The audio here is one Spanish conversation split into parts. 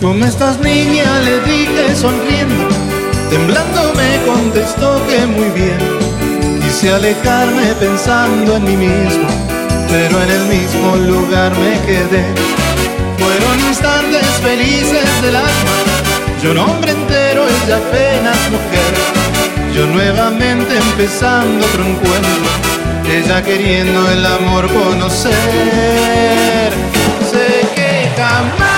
¿Cómo estás niña? Le dije sonriendo. Temblando me contestó que muy bien. Quise alejarme pensando en mí mismo, pero en el mismo lugar me quedé. Fueron instantes felices del alma. Yo un hombre entero, ella apenas mujer. Yo nuevamente empezando otro encuentro. Ella queriendo el amor conocer. Sé que jamás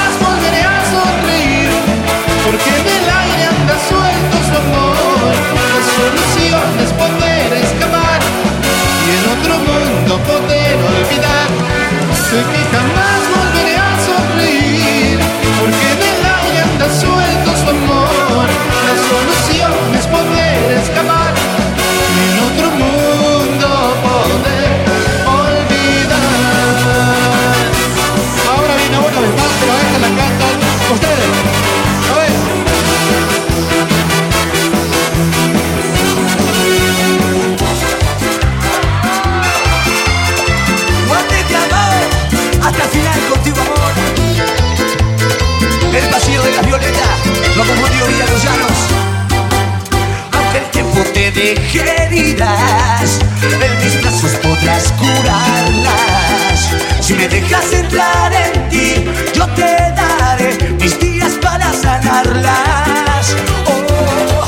en ti, yo te daré mis días para sanarlas. Oh,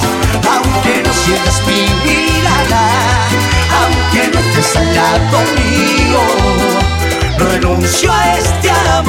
aunque no sientas mi mirada, aunque no estés al lado mío, renuncio a este amor,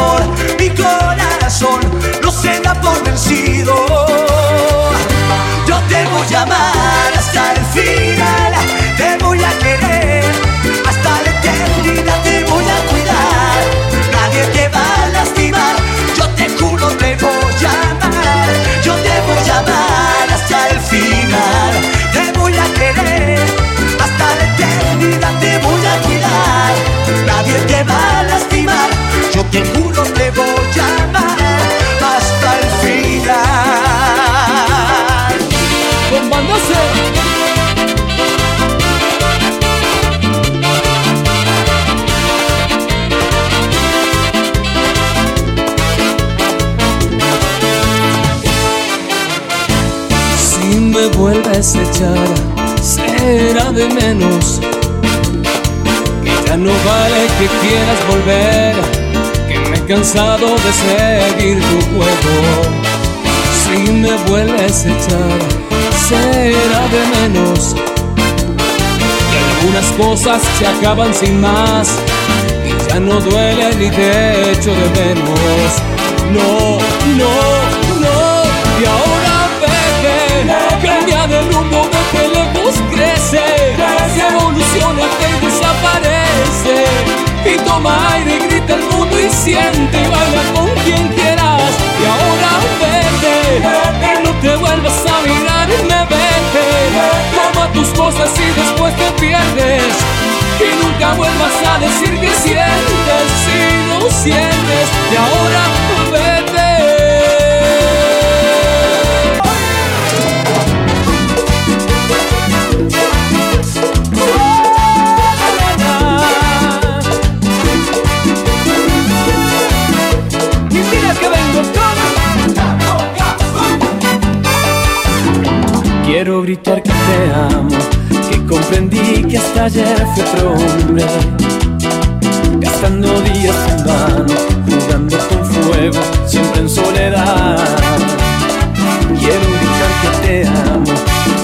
será de menos. Que ya no vale que quieras volver, que me he cansado de seguir tu juego. Si me vuelves a echar, será de menos. Y algunas cosas se acaban sin más, y ya no duele ni te echo de menos. No, no, no, Y toma aire, grita el mundo y siente y baila con quien quieras. Y ahora vete, y no te vuelvas a mirar y me vete. Toma tus cosas y después te pierdes. Y nunca vuelvas a decir que sientes si no sientes. Y ahora Quiero gritar que te amo, que comprendí que hasta ayer fui otro hombre, gastando días en vano, jugando con fuego, siempre en soledad. Quiero gritar que te amo,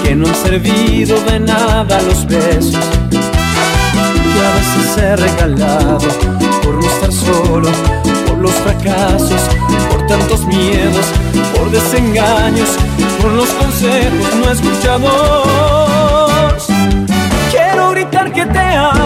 que no han servido de nada los besos que a veces he regalado por no estar solo, por los fracasos, por tantos miedos, por desengaños, por los consejos no escuchados. Quiero gritar que te amo